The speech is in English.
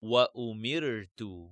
What will mirror do?